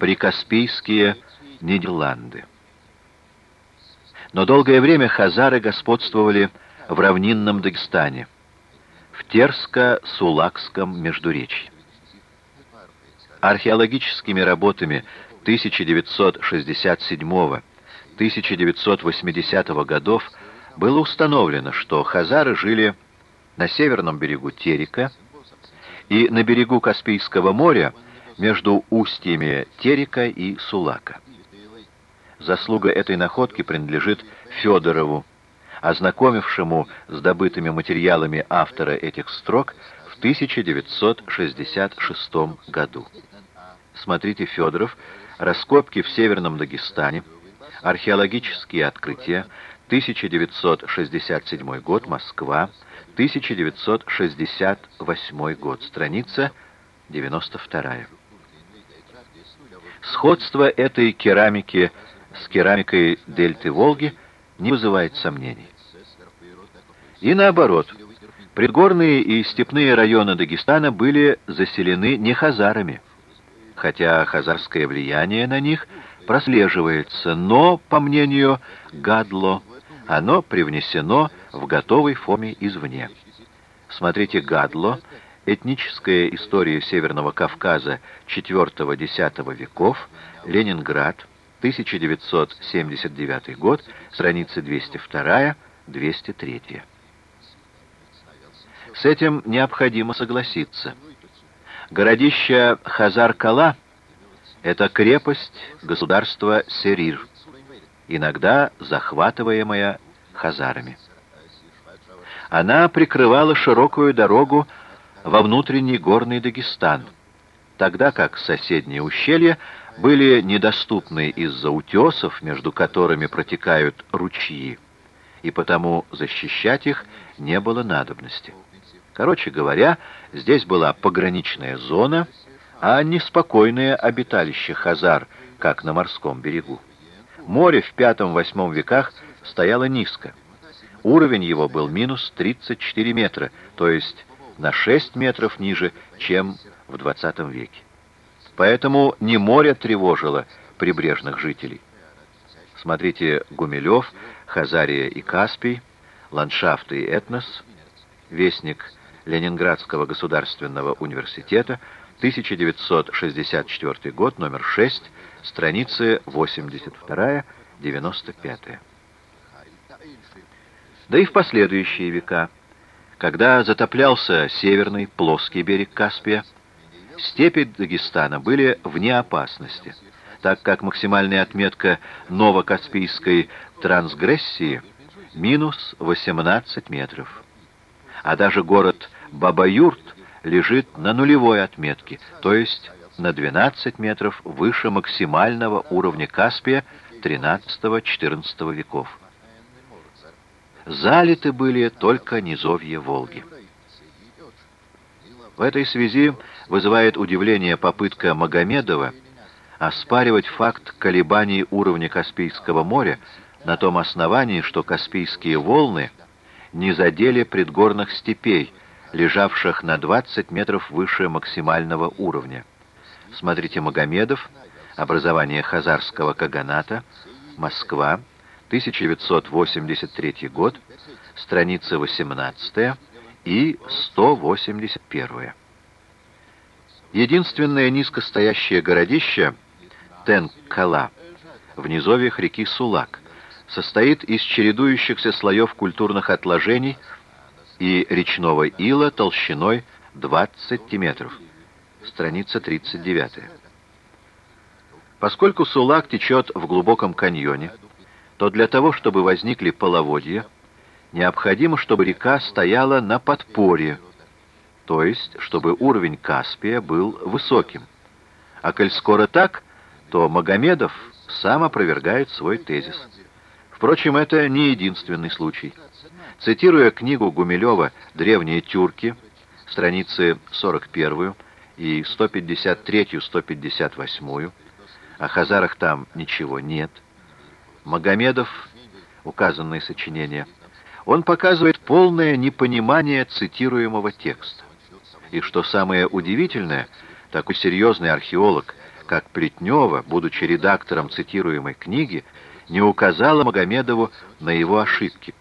прикаспийские Нидерланды. Но долгое время хазары господствовали в равнинном Дагестане, в Терско-Сулакском междуречье. Археологическими работами 1967-1980 годов было установлено, что хазары жили на северном берегу Терека и на берегу Каспийского моря между устьями Терека и Сулака. Заслуга этой находки принадлежит Федорову, ознакомившему с добытыми материалами автора этих строк в 1966 году. Смотрите Федоров «Раскопки в Северном Дагестане», «Археологические открытия», 1967 год, Москва, 1968 год, страница 92. Сходство этой керамики с керамикой дельты Волги не вызывает сомнений. И наоборот, предгорные и степные районы Дагестана были заселены не хазарами, хотя хазарское влияние на них прослеживается, но, по мнению Гадло, оно привнесено в готовой форме извне. Смотрите Гадло «Этническая история Северного Кавказа IV-X веков», Ленинград, 1979 год, страницы 202-203. С этим необходимо согласиться. Городище Хазар-Кала — это крепость государства Серир, иногда захватываемая хазарами. Она прикрывала широкую дорогу во внутренний горный Дагестан, тогда как соседние ущелья были недоступны из-за утесов, между которыми протекают ручьи, и потому защищать их не было надобности. Короче говоря, здесь была пограничная зона, а не спокойное обиталище Хазар, как на морском берегу. Море в V-VIII веках стояло низко. Уровень его был минус 34 метра, то есть на 6 метров ниже, чем в XX веке. Поэтому не море тревожило прибрежных жителей. Смотрите Гумилев, Хазария и Каспий, Ландшафты и этнос, Вестник Ленинградского государственного университета, 1964 год, номер 6, страницы 82-95. Да и в последующие века, когда затоплялся северный плоский берег Каспия, степи Дагестана были вне опасности, так как максимальная отметка новокаспийской трансгрессии минус 18 метров. А даже город Бабаюрт лежит на нулевой отметке, то есть на 12 метров выше максимального уровня Каспия XIII-XIV веков. Залиты были только низовья Волги. В этой связи вызывает удивление попытка Магомедова оспаривать факт колебаний уровня Каспийского моря на том основании, что Каспийские волны не задели предгорных степей, лежавших на 20 метров выше максимального уровня. Смотрите Магомедов, образование Хазарского Каганата, Москва, 1983 год, страница 18 и 181. Единственное низкостоящее городище Тен-Кала в низовьях реки Сулак состоит из чередующихся слоев культурных отложений и речного ила толщиной 20 сантиметров. Страница 39. Поскольку Сулак течет в глубоком каньоне, то для того, чтобы возникли половодья, необходимо, чтобы река стояла на подпорье, то есть, чтобы уровень Каспия был высоким. А коль скоро так, то Магомедов сам опровергает свой тезис. Впрочем, это не единственный случай. Цитируя книгу Гумилева «Древние тюрки», страницы 41 и 153-158, о хазарах там ничего нет, Магомедов, указанное сочинение, он показывает полное непонимание цитируемого текста. И что самое удивительное, такой серьезный археолог, как Плетнева, будучи редактором цитируемой книги, не указала Магомедову на его ошибки.